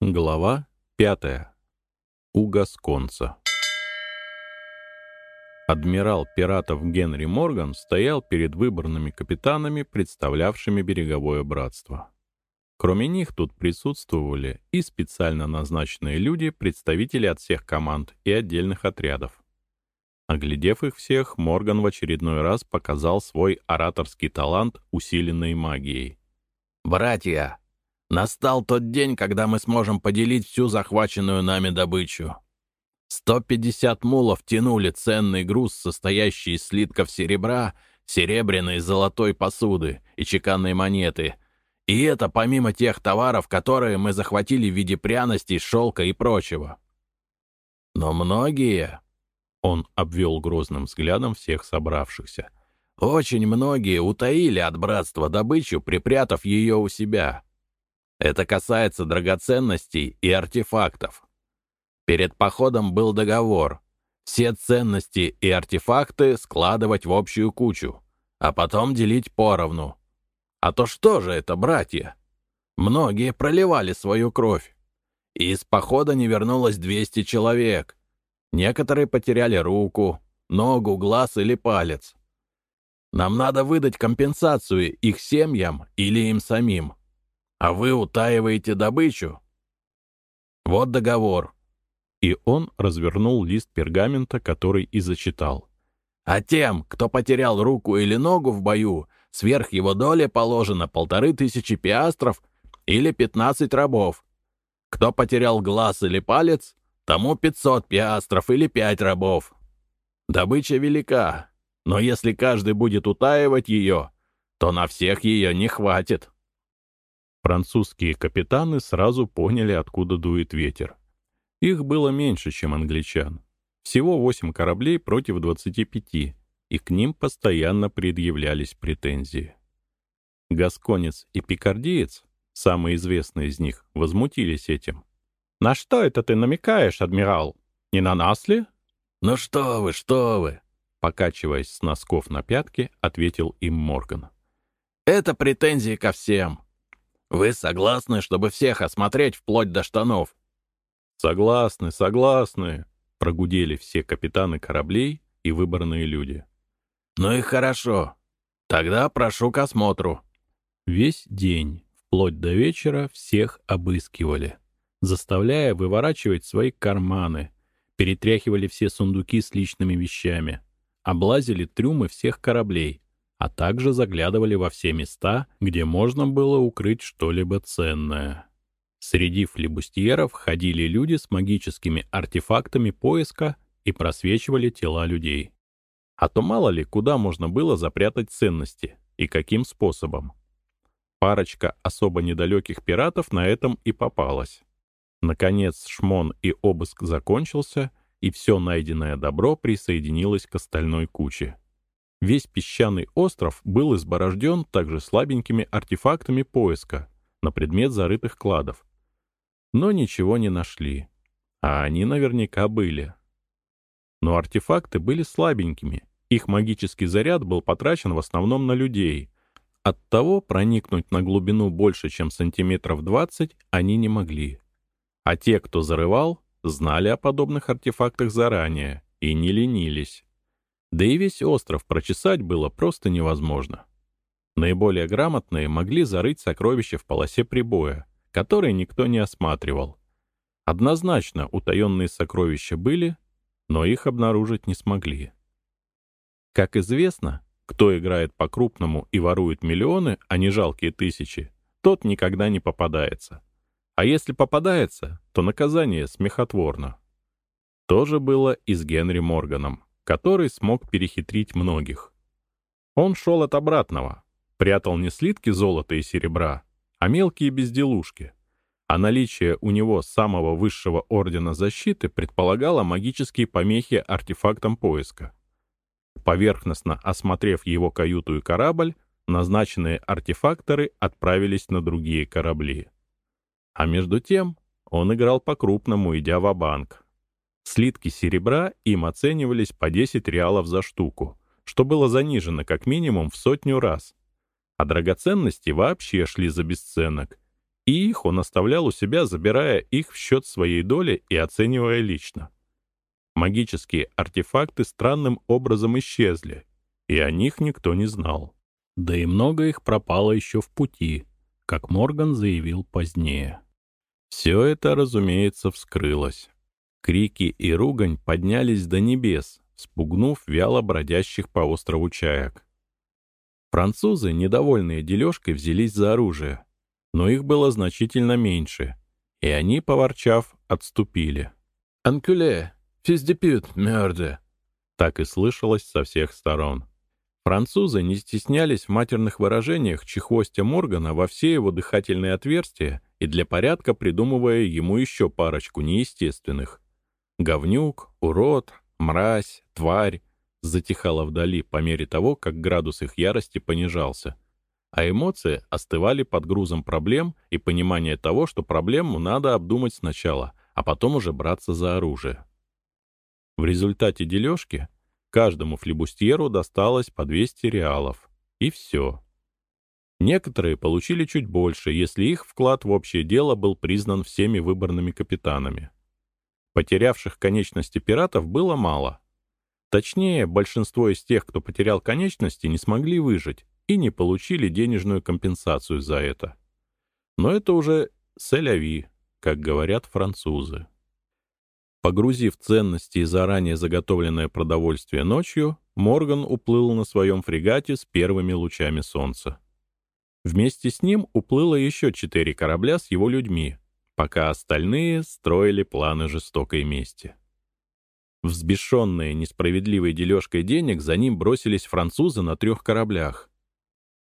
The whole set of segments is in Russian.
Глава пятая. У Гасконца. Адмирал пиратов Генри Морган стоял перед выборными капитанами, представлявшими береговое братство. Кроме них тут присутствовали и специально назначенные люди, представители от всех команд и отдельных отрядов. Оглядев их всех, Морган в очередной раз показал свой ораторский талант, усиленный магией. «Братья, Настал тот день, когда мы сможем поделить всю захваченную нами добычу. 150 мулов тянули ценный груз, состоящий из слитков серебра, серебряной и золотой посуды и чеканной монеты. И это помимо тех товаров, которые мы захватили в виде пряностей, шелка и прочего. Но многие, он обвел грозным взглядом всех собравшихся, очень многие утаили от братства добычу, припрятав ее у себя. Это касается драгоценностей и артефактов. Перед походом был договор. Все ценности и артефакты складывать в общую кучу, а потом делить поровну. А то что же это, братья? Многие проливали свою кровь. И из похода не вернулось 200 человек. Некоторые потеряли руку, ногу, глаз или палец. Нам надо выдать компенсацию их семьям или им самим а вы утаиваете добычу. Вот договор. И он развернул лист пергамента, который и зачитал. А тем, кто потерял руку или ногу в бою, сверх его доли положено полторы тысячи пиастров или пятнадцать рабов. Кто потерял глаз или палец, тому пятьсот пиастров или пять рабов. Добыча велика, но если каждый будет утаивать ее, то на всех ее не хватит. Французские капитаны сразу поняли, откуда дует ветер. Их было меньше, чем англичан. Всего 8 кораблей против 25, и к ним постоянно предъявлялись претензии. Гасконец и пикардиец, самые известные из них, возмутились этим. «На что это ты намекаешь, адмирал? Не на нас ли?» «Ну что вы, что вы!» Покачиваясь с носков на пятки, ответил им Морган. «Это претензии ко всем. Вы согласны, чтобы всех осмотреть вплоть до штанов?» «Согласны, согласны», — прогудели все капитаны кораблей и выборные люди. «Ну и хорошо. Тогда прошу к осмотру». Весь день, вплоть до вечера, всех обыскивали, заставляя выворачивать свои карманы, перетряхивали все сундуки с личными вещами, облазили трюмы всех кораблей, а также заглядывали во все места, где можно было укрыть что-либо ценное. Среди флебустьеров ходили люди с магическими артефактами поиска и просвечивали тела людей. А то мало ли, куда можно было запрятать ценности и каким способом. Парочка особо недалеких пиратов на этом и попалась. Наконец шмон и обыск закончился, и все найденное добро присоединилось к остальной куче. Весь песчаный остров был изборожден также слабенькими артефактами поиска на предмет зарытых кладов. Но ничего не нашли. А они наверняка были. Но артефакты были слабенькими. Их магический заряд был потрачен в основном на людей. Оттого проникнуть на глубину больше, чем сантиметров 20, они не могли. А те, кто зарывал, знали о подобных артефактах заранее и не ленились. Да и весь остров прочесать было просто невозможно. Наиболее грамотные могли зарыть сокровища в полосе прибоя, которые никто не осматривал. Однозначно утаенные сокровища были, но их обнаружить не смогли. Как известно, кто играет по-крупному и ворует миллионы, а не жалкие тысячи, тот никогда не попадается. А если попадается, то наказание смехотворно. То же было и с Генри Морганом который смог перехитрить многих. Он шел от обратного, прятал не слитки золота и серебра, а мелкие безделушки. А наличие у него самого высшего ордена защиты предполагало магические помехи артефактам поиска. Поверхностно осмотрев его каюту и корабль, назначенные артефакторы отправились на другие корабли. А между тем он играл по-крупному, идя в банк Слитки серебра им оценивались по 10 реалов за штуку, что было занижено как минимум в сотню раз. А драгоценности вообще шли за бесценок. И их он оставлял у себя, забирая их в счет своей доли и оценивая лично. Магические артефакты странным образом исчезли, и о них никто не знал. Да и много их пропало еще в пути, как Морган заявил позднее. Все это, разумеется, вскрылось. Крики и ругань поднялись до небес, спугнув вяло бродящих по острову чаек. Французы, недовольные дележкой, взялись за оружие, но их было значительно меньше, и они, поворчав, отступили. «Анкюле! Физ де пют, мерде!» Так и слышалось со всех сторон. Французы не стеснялись в матерных выражениях чехвостя Моргана во все его дыхательные отверстия и для порядка придумывая ему еще парочку неестественных. Говнюк, урод, мразь, тварь затихала вдали по мере того, как градус их ярости понижался. А эмоции остывали под грузом проблем и понимания того, что проблему надо обдумать сначала, а потом уже браться за оружие. В результате дележки Каждому флебустьеру досталось по 200 реалов. И все. Некоторые получили чуть больше, если их вклад в общее дело был признан всеми выборными капитанами. Потерявших конечности пиратов было мало. Точнее, большинство из тех, кто потерял конечности, не смогли выжить и не получили денежную компенсацию за это. Но это уже селяви, как говорят французы. Погрузив ценности и заранее заготовленное продовольствие ночью, Морган уплыл на своем фрегате с первыми лучами солнца. Вместе с ним уплыло еще четыре корабля с его людьми, пока остальные строили планы жестокой мести. Взбешенные несправедливой дележкой денег за ним бросились французы на трех кораблях.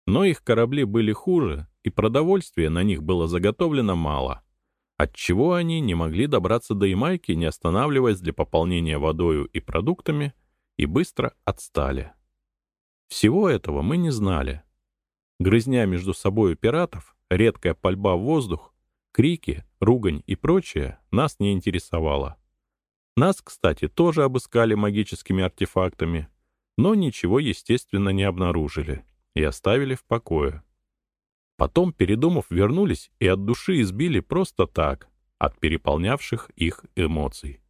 Но их корабли были хуже, и продовольствия на них было заготовлено мало — отчего они не могли добраться до Ямайки, не останавливаясь для пополнения водою и продуктами, и быстро отстали. Всего этого мы не знали. Грызня между собой пиратов, редкая пальба в воздух, крики, ругань и прочее нас не интересовало. Нас, кстати, тоже обыскали магическими артефактами, но ничего, естественно, не обнаружили и оставили в покое. Потом, передумав, вернулись и от души избили просто так, от переполнявших их эмоций.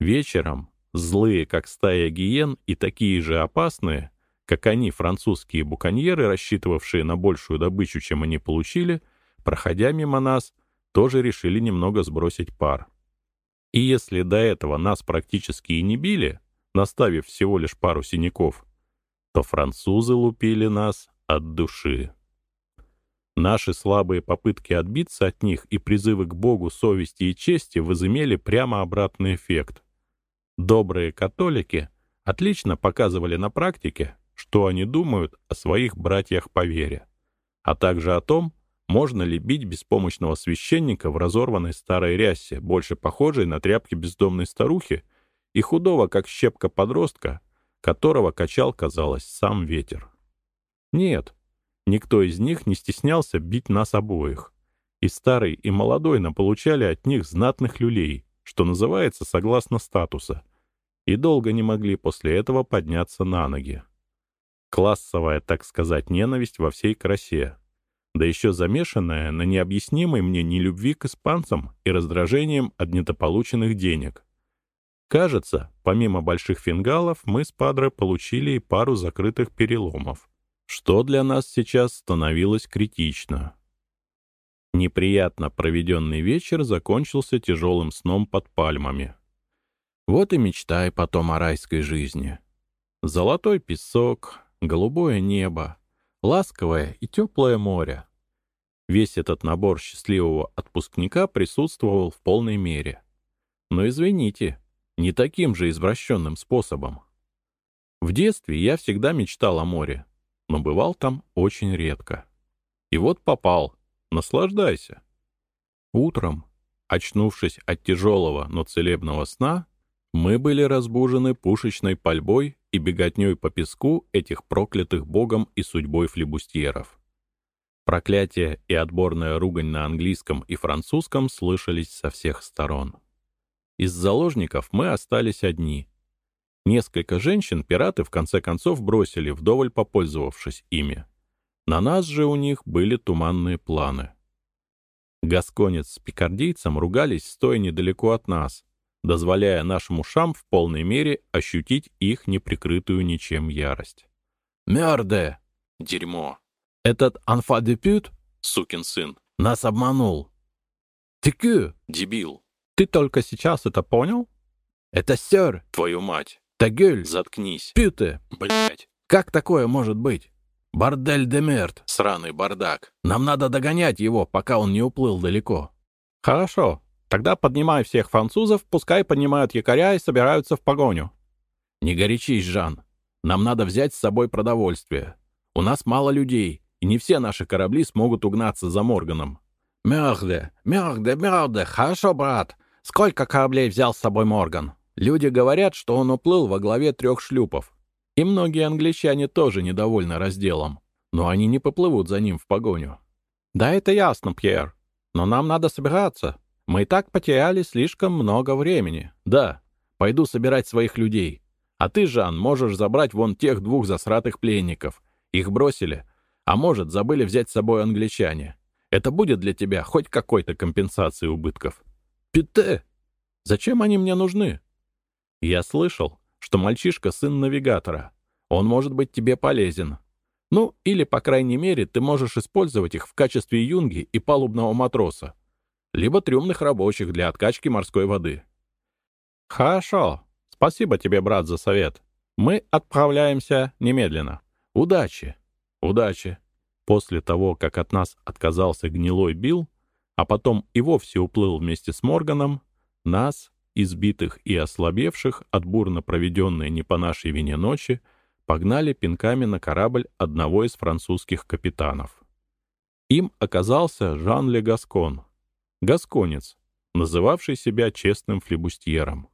Вечером, злые, как стая гиен, и такие же опасные, как они, французские буконьеры, рассчитывавшие на большую добычу, чем они получили, проходя мимо нас, тоже решили немного сбросить пар. И если до этого нас практически и не били, наставив всего лишь пару синяков, то французы лупили нас от души. Наши слабые попытки отбиться от них и призывы к Богу, совести и чести возымели прямо обратный эффект. Добрые католики отлично показывали на практике, что они думают о своих братьях по вере, а также о том, можно ли бить беспомощного священника в разорванной старой рясе, больше похожей на тряпки бездомной старухи, и худого, как щепка подростка, которого качал, казалось, сам ветер. Нет, Никто из них не стеснялся бить нас обоих. И старый, и молодой наполучали от них знатных люлей, что называется согласно статуса, и долго не могли после этого подняться на ноги. Классовая, так сказать, ненависть во всей красе, да еще замешанная на необъяснимой мне нелюбви к испанцам и раздражением от недополученных денег. Кажется, помимо больших фингалов, мы с Падре получили и пару закрытых переломов что для нас сейчас становилось критично. Неприятно проведенный вечер закончился тяжелым сном под пальмами. Вот и мечтай потом о райской жизни. Золотой песок, голубое небо, ласковое и теплое море. Весь этот набор счастливого отпускника присутствовал в полной мере. Но извините, не таким же извращенным способом. В детстве я всегда мечтал о море, но бывал там очень редко. И вот попал. Наслаждайся. Утром, очнувшись от тяжелого, но целебного сна, мы были разбужены пушечной пальбой и беготней по песку этих проклятых богом и судьбой флебустьеров. Проклятие и отборная ругань на английском и французском слышались со всех сторон. Из заложников мы остались одни, Несколько женщин пираты в конце концов бросили, вдоволь попользовавшись ими. На нас же у них были туманные планы. Гасконец с пикардийцем ругались, стоя недалеко от нас, дозволяя нашим ушам в полной мере ощутить их неприкрытую ничем ярость. «Мёрде!» «Дерьмо!» «Этот анфа-депют?» «Сукин сын!» «Нас обманул!» «Тикю!» «Дебил!» «Ты только сейчас это понял?» «Это сёр!» «Твою мать!» «Тагюль!» «Заткнись!» «Пюте!» «Блядь!» «Как такое может быть?» «Бордель де мерт!» «Сраный бардак!» «Нам надо догонять его, пока он не уплыл далеко!» «Хорошо. Тогда поднимай всех французов, пускай поднимают якоря и собираются в погоню». «Не горячись, Жан. Нам надо взять с собой продовольствие. У нас мало людей, и не все наши корабли смогут угнаться за Морганом». «Мёрде, мёрде, мёрде, хорошо, брат. Сколько кораблей взял с собой Морган?» Люди говорят, что он уплыл во главе трех шлюпов. И многие англичане тоже недовольны разделом, но они не поплывут за ним в погоню. «Да это ясно, Пьер. Но нам надо собираться. Мы и так потеряли слишком много времени. Да, пойду собирать своих людей. А ты, Жан, можешь забрать вон тех двух засратых пленников. Их бросили. А может, забыли взять с собой англичане. Это будет для тебя хоть какой-то компенсацией убытков. Пите! Зачем они мне нужны? Я слышал, что мальчишка сын навигатора. Он может быть тебе полезен. Ну, или, по крайней мере, ты можешь использовать их в качестве юнги и палубного матроса либо трюмных рабочих для откачки морской воды. Хорошо. Спасибо тебе, брат, за совет. Мы отправляемся немедленно. Удачи. Удачи. После того, как от нас отказался гнилой Билл, а потом и вовсе уплыл вместе с Морганом, нас, избитых и ослабевших от бурно проведенной не по нашей вине ночи, погнали пинками на корабль одного из французских капитанов. Им оказался Жан Ле Гаскон, гасконец, называвший себя честным флебустьером.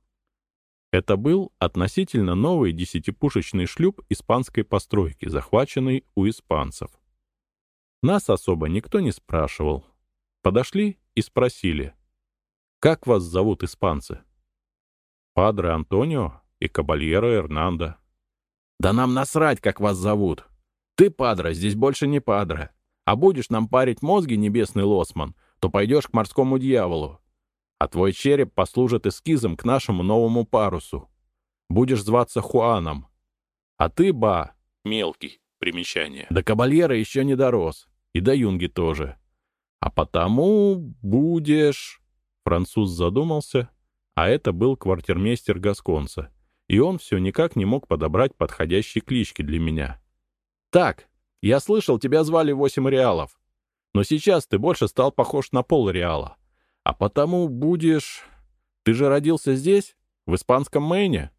Это был относительно новый десятипушечный шлюп испанской постройки, захваченный у испанцев. Нас особо никто не спрашивал. Подошли и спросили, «Как вас зовут испанцы?» «Падре Антонио и Кабальеро Эрнандо». «Да нам насрать, как вас зовут. Ты, Падре, здесь больше не Падре. А будешь нам парить мозги, небесный лосман, то пойдешь к морскому дьяволу, а твой череп послужит эскизом к нашему новому парусу. Будешь зваться Хуаном. А ты, Ба, мелкий, примечание, до кабальера еще не дорос, и до юнги тоже. А потому будешь...» Француз задумался, а это был квартирмейстер Гасконца, и он все никак не мог подобрать подходящей клички для меня. «Так, я слышал, тебя звали Восемь Реалов. Но сейчас ты больше стал похож на пол Реала. А потому будешь... Ты же родился здесь, в испанском Мэйне?»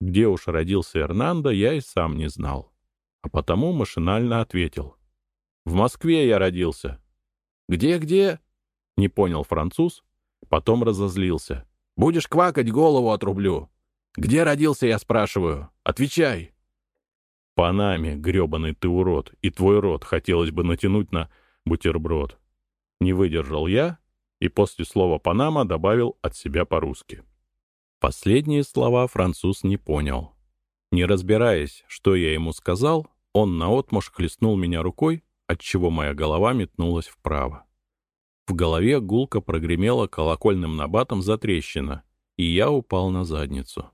Где уж родился Эрнандо, я и сам не знал. А потому машинально ответил. «В Москве я родился». «Где-где?» — не понял француз, потом разозлился. «Будешь квакать, голову отрублю. Где родился, я спрашиваю? Отвечай!» «Панаме, гребаный ты урод, и твой рот хотелось бы натянуть на бутерброд. Не выдержал я и после слова «Панама» добавил от себя по-русски. Последние слова француз не понял. Не разбираясь, что я ему сказал, он наотмашь хлестнул меня рукой, отчего моя голова метнулась вправо. В голове гулко прогремела колокольным набатом затрещина, и я упал на задницу.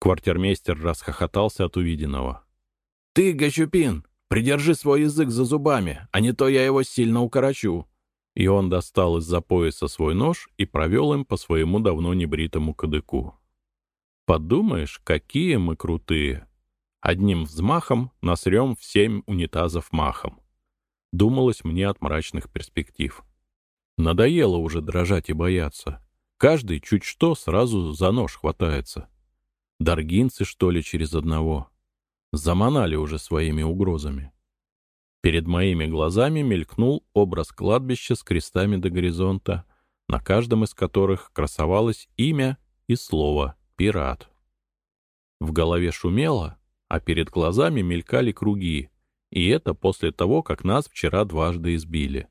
Квартирмейстер расхохотался от увиденного. «Ты, Гачупин, Придержи свой язык за зубами, а не то я его сильно укорочу». И он достал из-за пояса свой нож и провел им по своему давно небритому кадыку. «Подумаешь, какие мы крутые! Одним взмахом насрем в семь унитазов махом». Думалось мне от мрачных перспектив. Надоело уже дрожать и бояться. Каждый чуть что сразу за нож хватается. Даргинцы, что ли, через одного. Заманали уже своими угрозами. Перед моими глазами мелькнул образ кладбища с крестами до горизонта, на каждом из которых красовалось имя и слово «пират». В голове шумело, а перед глазами мелькали круги, и это после того, как нас вчера дважды избили.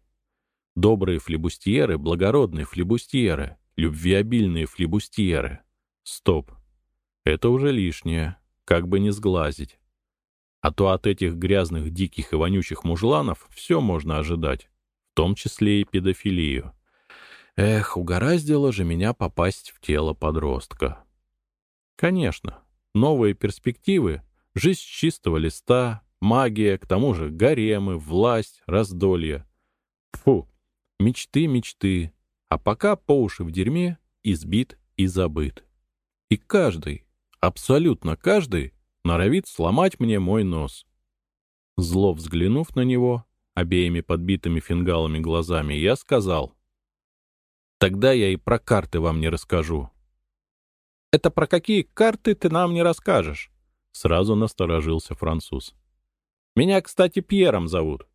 Добрые флебустьеры, благородные флебустьеры, любвеобильные флебустьеры. Стоп. Это уже лишнее, как бы не сглазить. А то от этих грязных, диких и вонючих мужланов все можно ожидать, том числе и педофилию. Эх, угораздило же меня попасть в тело подростка. Конечно, новые перспективы, жизнь с чистого листа, магия, к тому же гаремы, власть, раздолье. Фу, мечты, мечты, а пока по уши в дерьме, избит и забыт. И каждый, абсолютно каждый, норовит сломать мне мой нос. Зло взглянув на него, обеими подбитыми фингалами глазами, я сказал, «Тогда я и про карты вам не расскажу». «Это про какие карты ты нам не расскажешь?» Сразу насторожился француз. «Меня, кстати, Пьером зовут».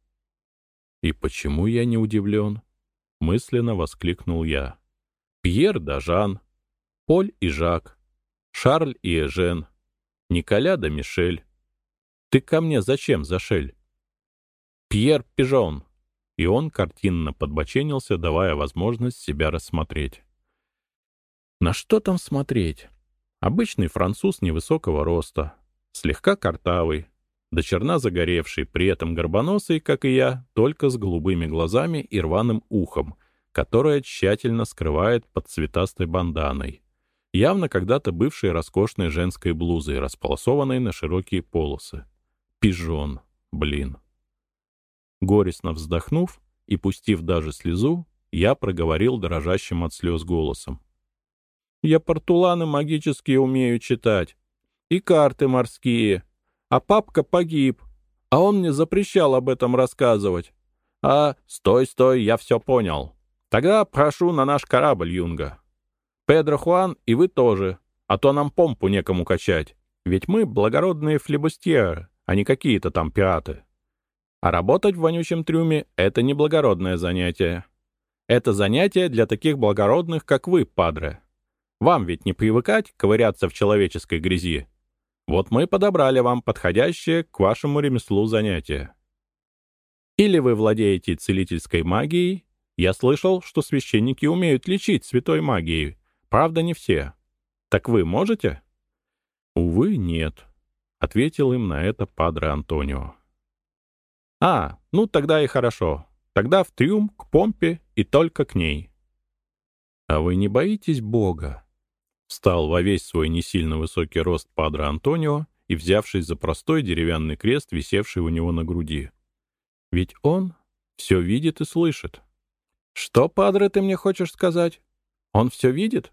«И почему я не удивлен?» Мысленно воскликнул я. «Пьер да Жан, Поль и Жак, Шарль и Эжен, Николя да Мишель. Ты ко мне зачем зашель?» «Пьер Пижон». И он картинно подбоченился, давая возможность себя рассмотреть. На что там смотреть? Обычный француз невысокого роста, слегка картавый, до черна загоревший, при этом горбоносый, как и я, только с голубыми глазами и рваным ухом, которое тщательно скрывает под цветастой банданой. Явно когда-то бывшей роскошной женской блузой, располосованной на широкие полосы. Пижон, блин. Горестно вздохнув и пустив даже слезу, я проговорил дрожащим от слез голосом. «Я портуланы магические умею читать, и карты морские, а папка погиб, а он мне запрещал об этом рассказывать. А, стой, стой, я все понял. Тогда прошу на наш корабль, Юнга. Педро Хуан и вы тоже, а то нам помпу некому качать, ведь мы благородные флебустьеры, а не какие-то там пираты. А работать в вонючем трюме — это не благородное занятие. Это занятие для таких благородных, как вы, падре. Вам ведь не привыкать ковыряться в человеческой грязи. Вот мы подобрали вам подходящее к вашему ремеслу занятие. Или вы владеете целительской магией. Я слышал, что священники умеют лечить святой магией. Правда, не все. Так вы можете? Увы, нет, — ответил им на это падре Антонио. А, ну тогда и хорошо. Тогда в трюм, к помпе и только к ней. А вы не боитесь Бога? Встал во весь свой не сильно высокий рост падре Антонио и взявшись за простой деревянный крест, висевший у него на груди. Ведь он все видит и слышит. Что, падре, ты мне хочешь сказать? Он все видит?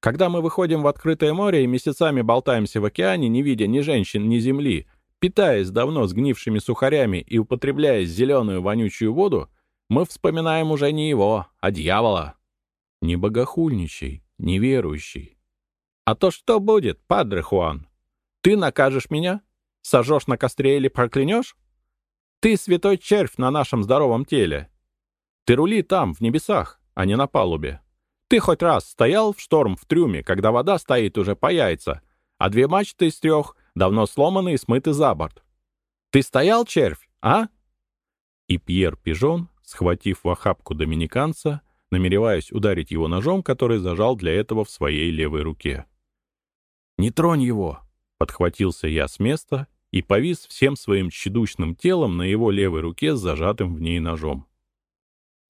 Когда мы выходим в открытое море и месяцами болтаемся в океане, не видя ни женщин, ни земли, Питаясь давно сгнившими сухарями и употребляя зеленую вонючую воду, мы вспоминаем уже не его, а дьявола. Не богохульничай, неверующий. А то что будет, падре Хуан? Ты накажешь меня? Сожжешь на костре или проклянешь? Ты святой червь на нашем здоровом теле. Ты рули там, в небесах, а не на палубе. Ты хоть раз стоял в шторм в трюме, когда вода стоит уже по яйца, а две мачты из трех давно сломаны и смыты за борт. Ты стоял, червь, а?» И Пьер Пижон, схватив в охапку доминиканца, намереваясь ударить его ножом, который зажал для этого в своей левой руке. «Не тронь его!» — подхватился я с места и повис всем своим тщедушным телом на его левой руке с зажатым в ней ножом.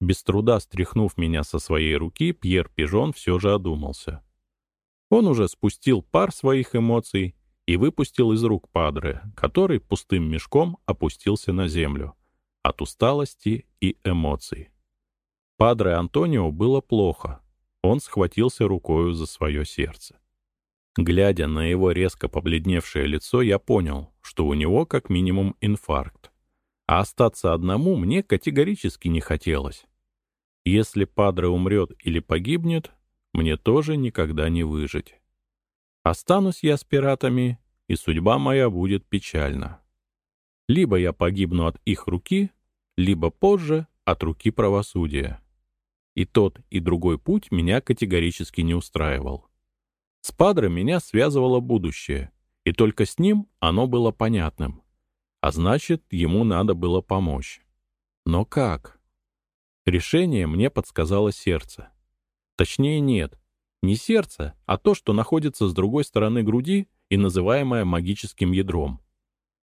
Без труда стряхнув меня со своей руки, Пьер Пижон все же одумался. Он уже спустил пар своих эмоций и выпустил из рук Падре, который пустым мешком опустился на землю от усталости и эмоций. Падре Антонио было плохо. Он схватился рукою за свое сердце. Глядя на его резко побледневшее лицо, я понял, что у него как минимум инфаркт. А остаться одному мне категорически не хотелось. Если Падре умрет или погибнет, мне тоже никогда не выжить. Останусь я с пиратами, и судьба моя будет печальна. Либо я погибну от их руки, либо позже от руки правосудия. И тот, и другой путь меня категорически не устраивал. С Падре меня связывало будущее, и только с ним оно было понятным. А значит, ему надо было помочь. Но как? Решение мне подсказало сердце. Точнее, нет. Не сердце, а то, что находится с другой стороны груди и называемое магическим ядром.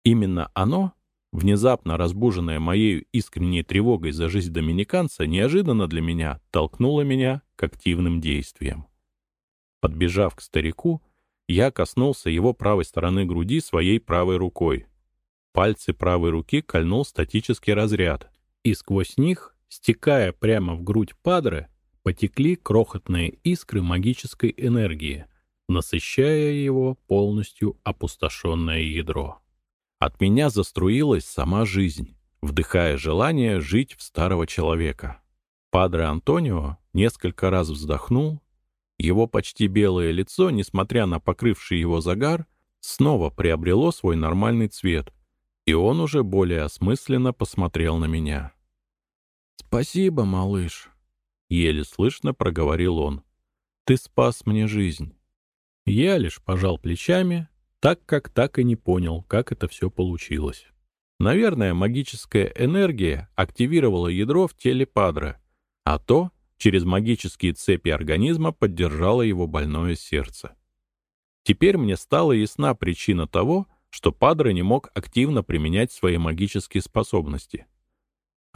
Именно оно внезапно разбуженная моей искренней тревогой за жизнь доминиканца, неожиданно для меня толкнула меня к активным действиям. Подбежав к старику, я коснулся его правой стороны груди своей правой рукой. Пальцы правой руки кольнул статический разряд, и сквозь них, стекая прямо в грудь Падре, потекли крохотные искры магической энергии, насыщая его полностью опустошенное ядро. От меня заструилась сама жизнь, вдыхая желание жить в старого человека. Падре Антонио несколько раз вздохнул, его почти белое лицо, несмотря на покрывший его загар, снова приобрело свой нормальный цвет, и он уже более осмысленно посмотрел на меня. «Спасибо, малыш», — еле слышно проговорил он. «Ты спас мне жизнь». Я лишь пожал плечами, так как так и не понял, как это все получилось. Наверное, магическая энергия активировала ядро в теле Падре, а то через магические цепи организма поддержало его больное сердце. Теперь мне стала ясна причина того, что Падре не мог активно применять свои магические способности.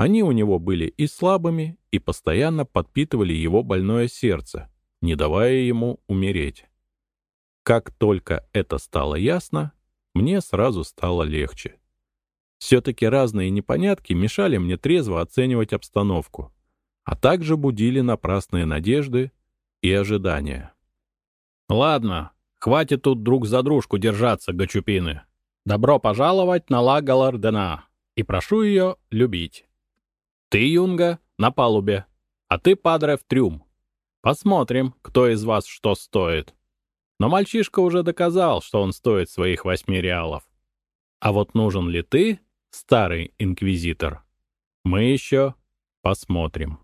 Они у него были и слабыми, и постоянно подпитывали его больное сердце, не давая ему умереть. Как только это стало ясно, мне сразу стало легче. Все-таки разные непонятки мешали мне трезво оценивать обстановку, а также будили напрасные надежды и ожидания. «Ладно, хватит тут друг за дружку держаться, гачупины. Добро пожаловать на Ла Галардена, и прошу ее любить. Ты, Юнга, на палубе, а ты, Падре, в трюм. Посмотрим, кто из вас что стоит». Но мальчишка уже доказал, что он стоит своих восьми реалов. А вот нужен ли ты, старый инквизитор, мы еще посмотрим.